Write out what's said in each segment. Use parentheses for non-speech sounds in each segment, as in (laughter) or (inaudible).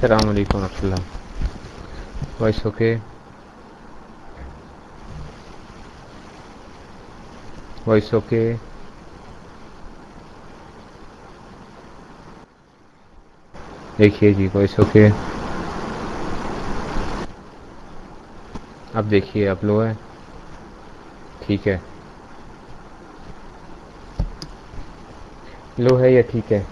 السلام علیکم ورحمۃ اللہ۔ Voice okay. Voice okay. دیکھیے جی وائس اوکے۔ اب دیکھیے اب لو ہے ٹھیک ہے۔ لو ہے یا ٹھیک ہے؟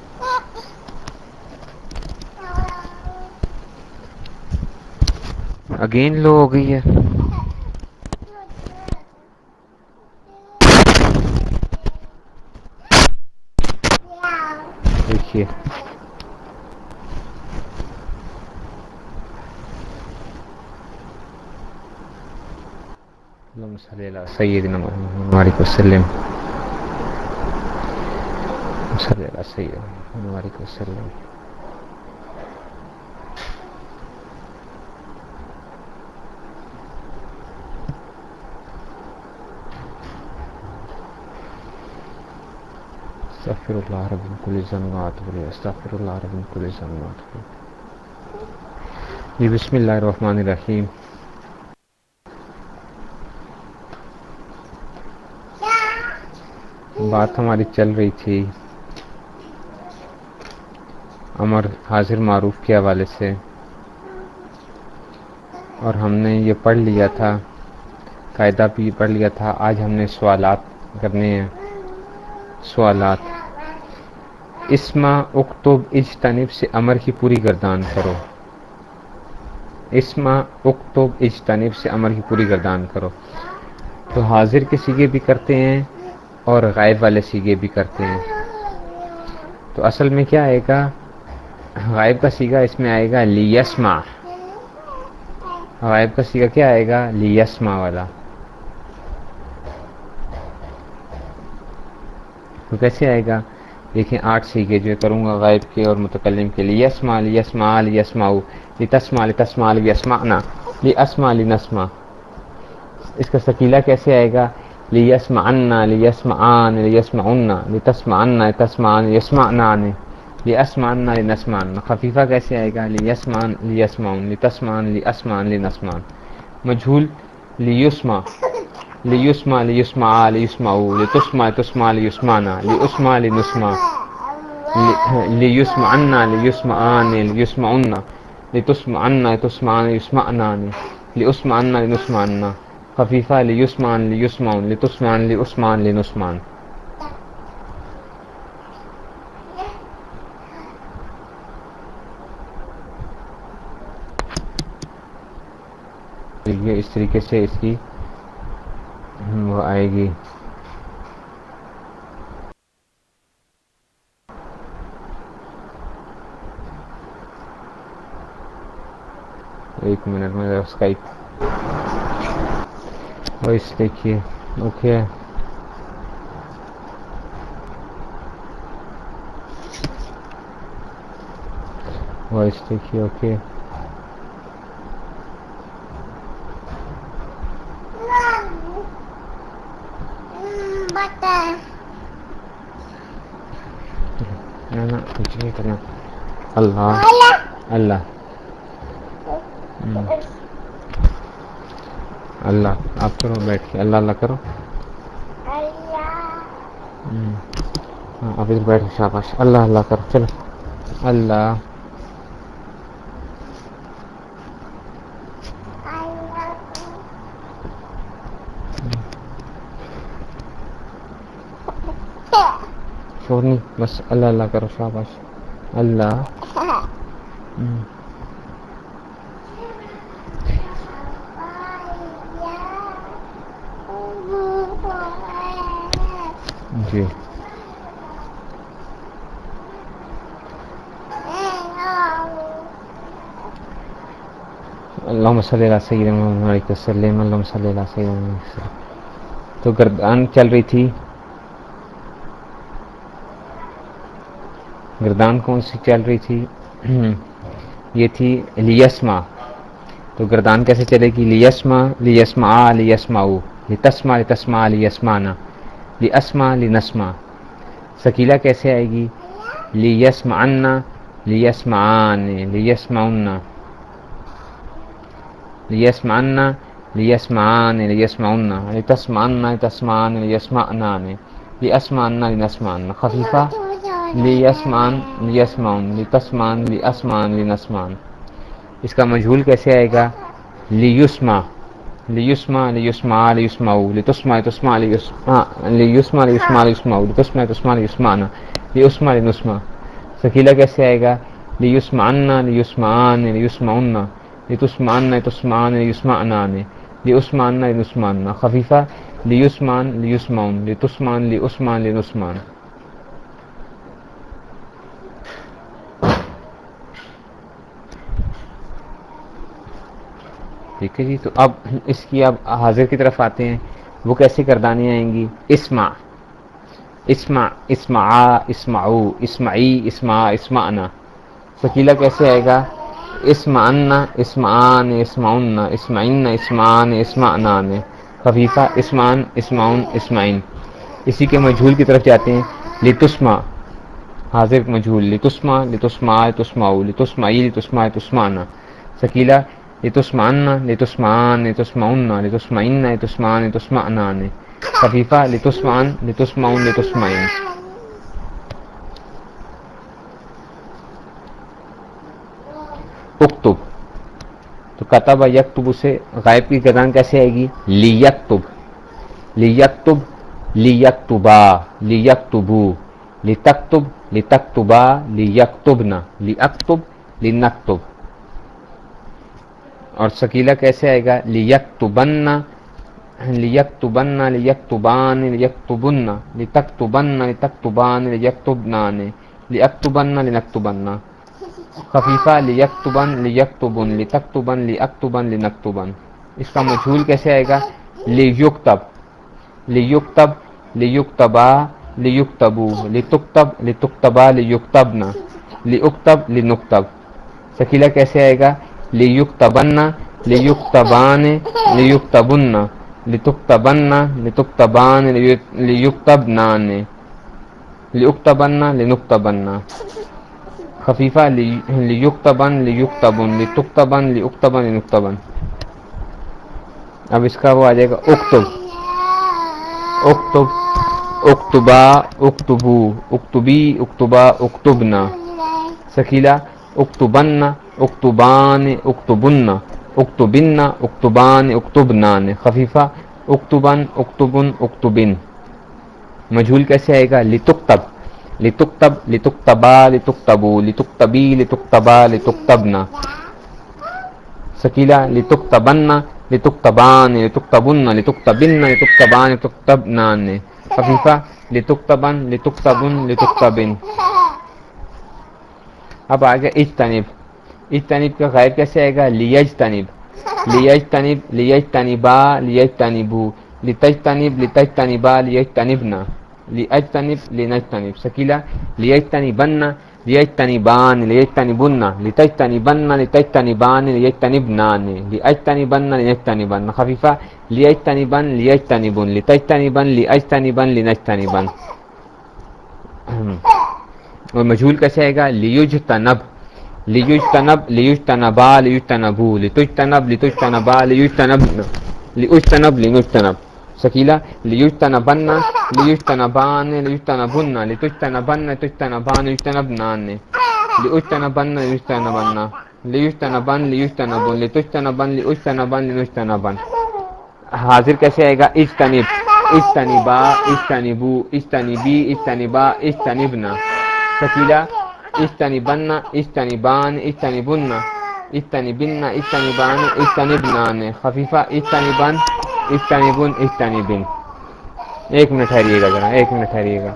اگین لو ہو گئی ہے دیکھیے اللهم محمد وسلم وسلم استغفر الله رب كل ذنب واتوب اليه استغفر الله رب كل ذنب واتوب اليه جی بسم اللہ الرحمن الرحیم بات ہماری چل رہی تھی امر حاضر معروف کے حوالے سے اور ہم نے یہ پڑھ لیا تھا قاعدہ بھی پڑھ لیا تھا آج ہم نے سوالات کرنے ہیں سوالات اسما اکتب اجتنب سے امر کی پوری گردان کرو۔ اسما اکتب اجتنب سے امر کی پوری گردان کرو۔ تو حاضر کے سیگے بھی کرتے ہیں اور غائب والے سیگے بھی کرتے ہیں۔ تو اصل میں کیا آئے گا؟ غائب کا سیگا اس میں آئے گا لیسما۔ غائب کا سیگا کیا آئے گا؟ لیسما والا۔ تو کیسے آئے گا؟ دیکھیں آٹھ سیگے جو کروں گا غائب کے اور متکلم کے لیے یسما لی یسما لی یسما لی تسما لی تسما لی یسما لی اسما لی نسما اس کا سکیلا کیسے آئے گا؟ لی یسما انا لی یسما آن لی یسما انا لی تسما انا تسما لی یسما نان لی اسما انا لی نسمان خفیفہ کیسے آئے گا؟ لی یسمان لی یسمان لی تسمان لی اسمان لی نسمان مجھول لی یسما لی یسما لی یسما تسما تسما لی یسمانا لی اسما لی نسما لی یسما انا لی آن لی یسما انا لی تسما انا تسما لی یسما نان لی اسما خفیفہ لی یسمان لی یسمان لی تسمان لی عثمان لی نسمان یہ اس طریقے سے اس کی وہ آئے گی۔ ایک منٹ میں اسکائپ وائس دیکھیے۔ اوکے وائس دیکھیے اوکے نا کچھ نہیں کرنا اللہ اللہ اللہ آپ کرو بیٹھ کے اللہ اللہ کرو اب ادھر بیٹھ شاباش اللہ اللہ کرو چلو اللہ شور نہیں بس اللہ اللہ کرو شاباش اللہ۔ جی۔ اللہم صلی اللہ سیدنا محمد علیہ وسلم، اللہم صلی اللہ سیدنا محمد تو گردان چل رہی تھی۔ گردان کون سی چل رہی تھی؟ (clears throat) یہ تھی لیسما۔ تو گردان کیسے چلے گی؟ لیسما لیسما آ، لیسما او۔ لتسما لتسما لیسمانا۔ لیسما، لنسما۔ سکیلا کیسے آئے گی؟ لیسما انا لیسمان لیسمعن لیسمعن لیسمان لیسمعن لتسمعن لتسمان لیسمعنان لیسمان لنسمان خفیفہ۔ لیسمان لیسمعن لتسمان لیسمان لنسمان اس کا مجھول کیسے آئے گا؟ لیسما لیسما لیسما لیسمعو لتسما لتسما لیسما لیسما ہاں، لیسما لیسمعو لتسما لتسما لیسمعنا لیسما لنسما سکیلا کیسے آئے گا؟ لیسمعن لیسمعان لیسمعن لتسمعن لتسمعن لیسمعنان لیسمعن لنسمعن خفیفہ لیسمان لیسمعن لتسمان لیسمان لنسمان ٹھیک ہے جی تو اب اس کی اب حاضر کی طرف آتے ہیں۔ وہ کیسے کردانی آئیں گی؟ اسما اسما اسما اسماؤ اسمعی اسما اسمعنا۔ شکیلا کیسے آئے گا؟ اسمان اسمان اسمعن اسمعین اسمان اسمعنان۔ خفیفہ اسمان اسمعن اسمعین۔ اسی کے مجھول کی طرف جاتے ہیں۔ لتسما حاضر مجھول۔ لتسما لتسما لتسماؤ لتسمعی لتسما لتسمانا شکیلا لتسمعن لتسمعان لتسمعن لتسمعن لتسمعن لتسمعنان خفیفہ لتسمعن لتسمعن لتسمعین اکتب تو کتب یکتب سے غائب کی گردان کیسے آئے گی لی یکتب لی یکتب لی یکتبا لی یکتبو لی تکتب لی لی یکتبنا لی اکتب لی نکتب اور سکیلا کیسے آئے گا؟ لیک تو بننا لیک تو بننا لیک تو بان لیک تو بننا لتک تو بننا لتک تو بان لیکتبن لیکتبن، لیکتبان، لیکتبن، لتکتبن، لتکتبان، لیکتبنان، لیکتبن، لنکتبن. خفیفہ، لیکتبن لیکتبن، لتکتبن، لیکتبن، لنکتبن. اس کا مجھول کیسے آئے گا؟ لیک تب لیک تب لیک تبا لیک لیکتب لیکتب، لیکتبا، لیکتبو، لتکتب، لتکتبا لیکتبنا لیکتب، لنکتب. سکیلا کیسے آئے گا؟ لیکتبن لیکتبان لیکتبن لتکتبن لتکتبان لیکتبنان لیکتبن لنکتبن خفیفہ لیکتبن لیکتبن لتکتبن لیکتبن لنکتبن اب اس کا وہ آ جائے گا، اکتب. اکتب، اکتبا، اکتبو. اکتبی، اکتبا، اکتبنا. سکیلا اکتبن اکتبان اکتبن اکتبن، اکتبان اکتبنان، خفیفہ، اکتبن اکتبن اکتبن۔ مجھول کیسے آئے گا؟ لتکتب لتکتب، لتکتبا، لتکتبو، لتکتبی، لتکتبا، لتکتبنا۔ سکیلا لتکتبن، لتکتبان، لتکتبن لتکتبن، لتکتبان، لتکتبنان۔ خفیفہ، لتکتبن لتکتبن لتکتبن۔ اب آگے اجتنب اجتنب کا غیر کیسے آئے گا؟ لیج تنب لیج تنب لیج تنبا لیج تنبو لتج تنب لتج تنبا لیج تنبنا لیج تنب لنج تنب سکیلا، لیج تنبن لیج تنبان لیج تنبن لتج تنبن لتج تنبان لیج تنبنان لیج تنبن لیج تنبن خفیفہ، لیج تنبن لیج تنبن لتج تنبن لیج تنبن لنج تنبن (clears throat) اور مجھول کیسے آئے گا؟ لیج تنب۔ لیج تنب لیج تنبا لیج تنبو لتج تنب لتج تنبا لیج تنب لیج تنب لنج تنب سکیلا لیج تنبن لیج تنبان لیج تنبن لتج تنبن لتج تنبان لیج تنبنان لیج تنبن لیج تنبن لیج تنبن لیج تنبن لتج تنبن لیج تنبن لنج تنبن حاضر کیسے آئے گا؟ اجتنب. اجتنبا اجتنبو. اجتنبی اجتنبا اجتنبنا. سکیلا اجتنبن اجتنبان اجتنبن اجتنبن اجتنبان اجتنبنان خفیفہ اجتنبن اجتنبن اجتنبن ایک منٹ ٹھہریے گا ذرا ایک منٹ ٹھہریے گا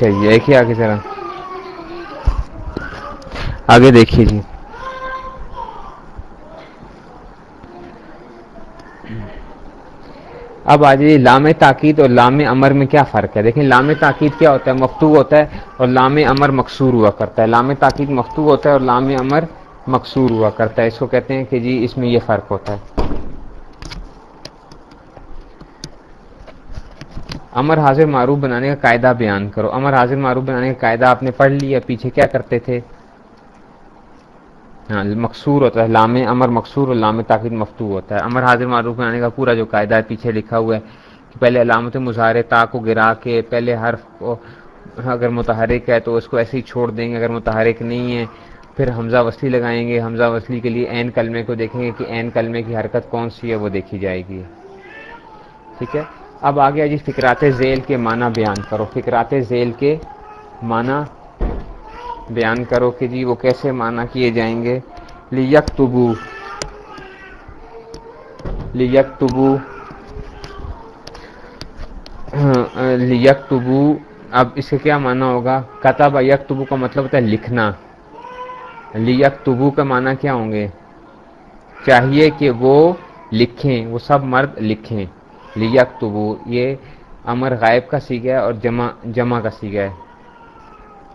اچھا جی دیکھیے آگے ذرا۔ آگے دیکھیے جی۔ اب آ جائیے جی، لام تاکید اور لام امر میں کیا فرق ہے؟ دیکھیں، لام تاکید کیا ہوتا ہے؟ مفتو ہوتا ہے اور لام امر مقصور ہوا کرتا ہے۔ لام تاکید مفتو ہوتا ہے اور لام امر مقصور ہوا کرتا ہے۔ اس کو کہتے ہیں کہ جی اس میں یہ فرق ہوتا ہے۔ امر حاضر معروف بنانے کا قاعدہ بیان کرو۔ امر حاضر معروف بنانے کا قاعدہ آپ نے پڑھ لیا، پیچھے کیا کرتے تھے؟ ہاں مقصور ہوتا ہے، لام امر مقصور اور لام تاکید مفتو ہوتا ہے۔ امر حاضر معروف بنانے کا پورا جو قاعدہ ہے، پیچھے لکھا ہوا ہے کہ پہلے علامت مظاہرے تا کو گرا کے، پہلے حرف کو اگر متحرک ہے تو اس کو ایسے ہی چھوڑ دیں گے، اگر متحرک نہیں ہے پھر حمزہ وصلی لگائیں گے۔ حمزہ وصلی کے لیے عین کلمے کو دیکھیں گے کہ عین کلمے کی حرکت کون سی ہے، وہ دیکھی جائے گی۔ ٹھیک ہے؟ اب آگے جی فکرات ذیل کے معنی بیان کرو۔ فکرات ذیل کے معنی بیان کرو کہ جی وہ کیسے معنی کیے جائیں گے۔ لیک تبو لیک تبو لیک تبو اب اس کا کیا معنی ہوگا؟ کتب یک تبو کا مطلب ہوتا ہے لکھنا۔ لیک تبو کا معنی کیا ہوں گے؟ چاہیے کہ وہ لکھیں، وہ سب مرد لکھیں۔ لیک تبو یہ امر غائب کا سیکھا ہے اور جمع جمع کا سیکھا ہے۔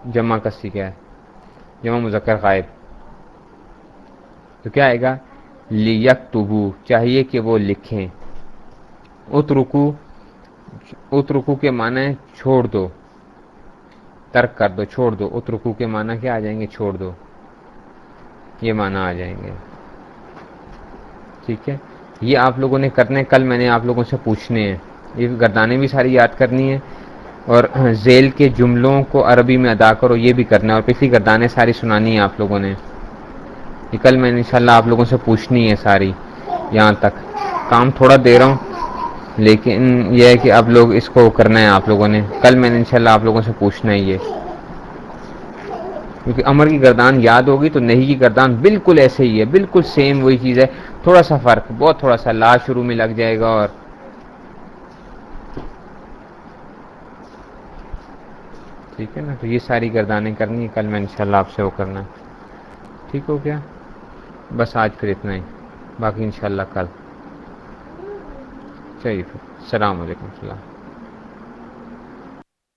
جمع کا سیکھا ہے۔ جمع مذکر غائب۔ تو کیا آئے گا؟ لیک تبو چاہیے کہ وہ لکھیں۔ ات رکو ات رکو کے معنی چھوڑ دو۔ ترک کر دو، چھوڑ دو۔ ات رکو کے معنی کیا آ جائیں گے؟ چھوڑ دو۔ یہ معنی آ جائیں گے۔ ٹھیک ہے؟ یہ آپ لوگوں نے کرنے، کل میں نے آپ لوگوں سے پوچھنے ہیں۔ یہ گردانے بھی ساری یاد کرنی ہے اور ذیل کے جملوں کو عربی میں ادا کرو، یہ بھی کرنا ہے۔ اور پچھلی گردانیں ساری سنانی ہیں آپ لوگوں نے۔ یہ کل میں نے انشاءاللہ آپ لوگوں سے پوچھنی ہے ساری، یہاں تک۔ کام تھوڑا دے رہا ہوں، لیکن یہ ہے کہ اب لوگ اس کو کرنا ہے آپ لوگوں نے۔ کل میں نے انشاءاللہ آپ لوگوں سے پوچھنا ہے یہ۔ کیونکہ امر کی گردان یاد ہوگی تو نہیں کی گردان بالکل ایسے ہی ہے، بالکل سیم وہی چیز ہے۔ تھوڑا سا فرق، بہت تھوڑا سا لا شروع میں لگ جائے گا اور۔ ٹھیک ہے نا؟ تو یہ ساری گردانیں کرنی ہے کل میں انشاءاللہ آپ سے وہ کرنا ہے۔ ٹھیک ہو گیا؟ بس آج پھر اتنا ہی۔ باقی انشاءاللہ کل۔ چلیے پھر، السلام علیکم، السلام۔